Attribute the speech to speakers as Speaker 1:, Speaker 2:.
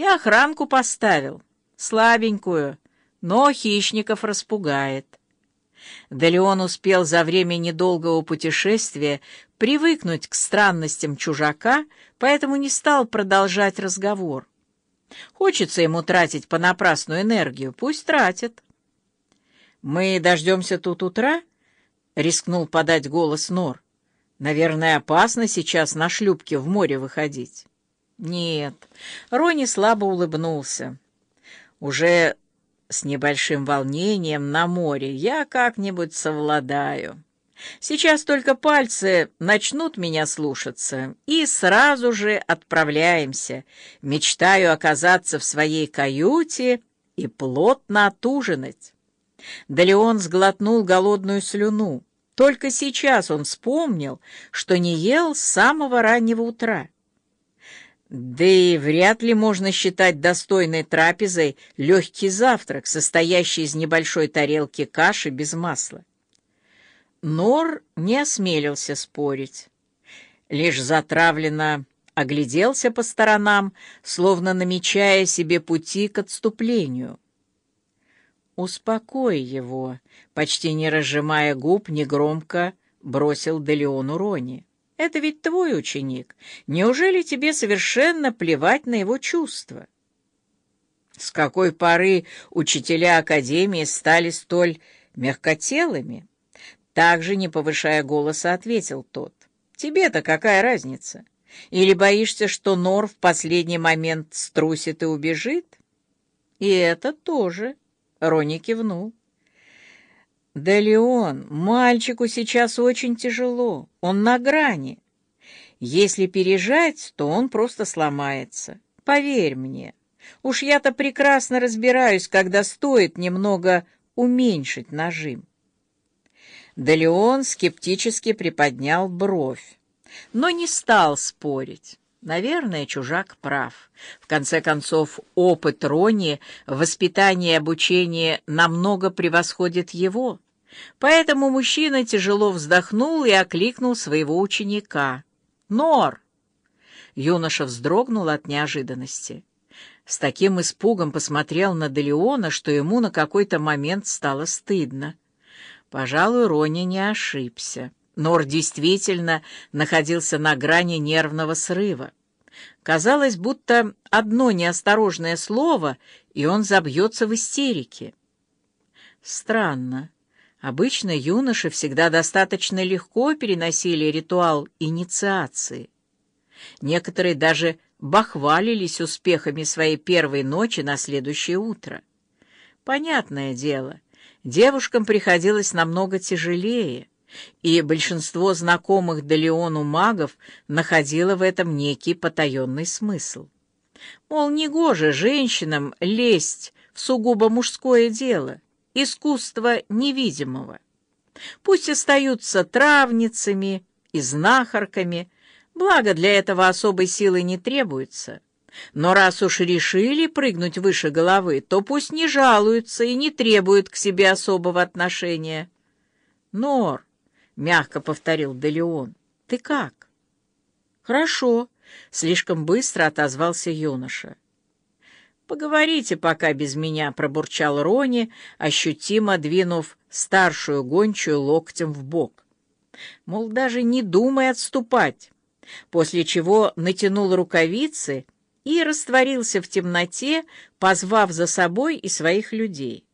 Speaker 1: И охранку поставил, слабенькую, но хищников распугает. Да Леон успел за время недолгого путешествия привыкнуть к странностям чужака, поэтому не стал продолжать разговор. Хочется ему тратить понапрасную энергию, пусть тратит. «Мы дождемся тут утра?» — рискнул подать голос Нор. «Наверное, опасно сейчас на шлюпке в море выходить». «Нет». Рони слабо улыбнулся. «Уже с небольшим волнением на море я как-нибудь совладаю. Сейчас только пальцы начнут меня слушаться, и сразу же отправляемся. Мечтаю оказаться в своей каюте и плотно отужинать». Да Леон сглотнул голодную слюну. Только сейчас он вспомнил, что не ел с самого раннего утра. Да и вряд ли можно считать достойной трапезой легкий завтрак, состоящий из небольшой тарелки каши без масла. Нор не осмелился спорить. Лишь затравленно огляделся по сторонам, словно намечая себе пути к отступлению. «Успокой его», — почти не разжимая губ, негромко бросил Делеону Рони. Это ведь твой ученик. Неужели тебе совершенно плевать на его чувства? С какой поры учителя Академии стали столь мягкотелыми? Также, не повышая голоса, ответил тот. Тебе-то какая разница? Или боишься, что Нор в последний момент струсит и убежит? И это тоже. Рони кивнул. «Да, Леон, мальчику сейчас очень тяжело, он на грани. Если пережать, то он просто сломается. Поверь мне, уж я-то прекрасно разбираюсь, когда стоит немного уменьшить нажим». Да скептически приподнял бровь, но не стал спорить. Наверное, чужак прав. В конце концов, опыт Рони в воспитании и обучении намного превосходит его. Поэтому мужчина тяжело вздохнул и окликнул своего ученика. «Нор!» Юноша вздрогнул от неожиданности. С таким испугом посмотрел на Делеона, что ему на какой-то момент стало стыдно. Пожалуй, Рони не ошибся. Нор действительно находился на грани нервного срыва. Казалось, будто одно неосторожное слово, и он забьется в истерике. Странно. Обычно юноши всегда достаточно легко переносили ритуал инициации. Некоторые даже бахвалились успехами своей первой ночи на следующее утро. Понятное дело, девушкам приходилось намного тяжелее и большинство знакомых Далеону магов находило в этом некий потаенный смысл. Мол, негоже женщинам лезть в сугубо мужское дело, искусство невидимого. Пусть остаются травницами и знахарками, благо для этого особой силы не требуется. Но раз уж решили прыгнуть выше головы, то пусть не жалуются и не требуют к себе особого отношения. Нор, мягко повторил Делеон. «Ты как?» «Хорошо», — слишком быстро отозвался юноша. «Поговорите пока без меня», — пробурчал Рони, ощутимо двинув старшую гончую локтем в бок. Мол, даже не думай отступать, после чего натянул рукавицы и растворился в темноте, позвав за собой и своих людей.